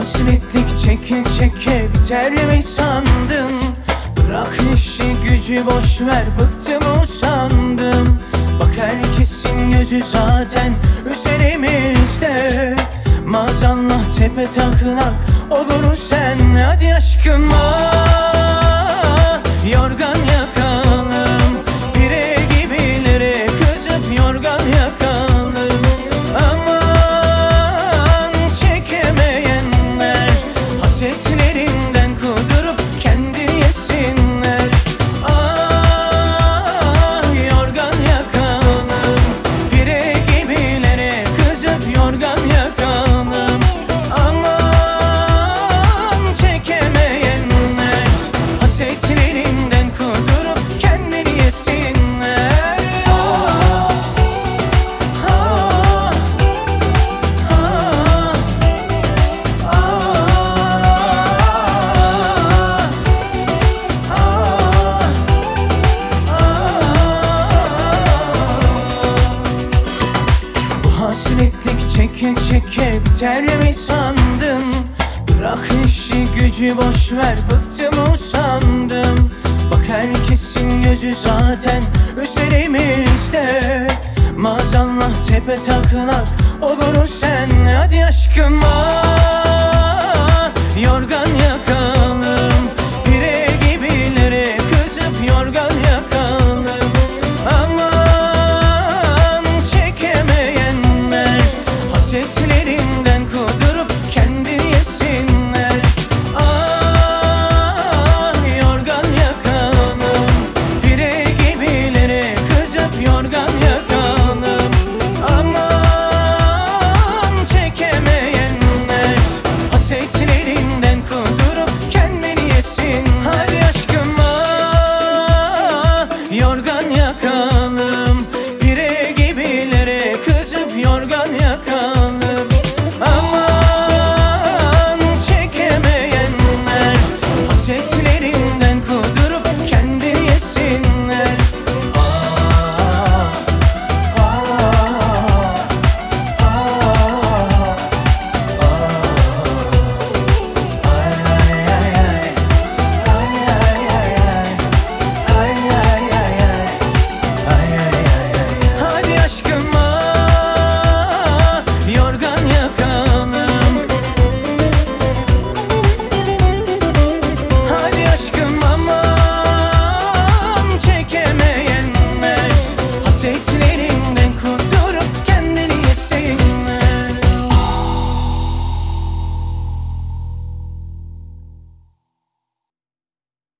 Hasretlik çeke çeke biter mi sandın? Bırak işi gücü boş ver bıktım usandım. Bak herkesin gözü zaten üzerimizde. Maazallah tepe taklak olur sen. Çeke çeke biter mi sandın? Bırak işi gücü boş ver bıktım usandım. Bak herkesin gözü zaten üzerimizde. Maazallah tepe taklak olur sen. Hadi aşkım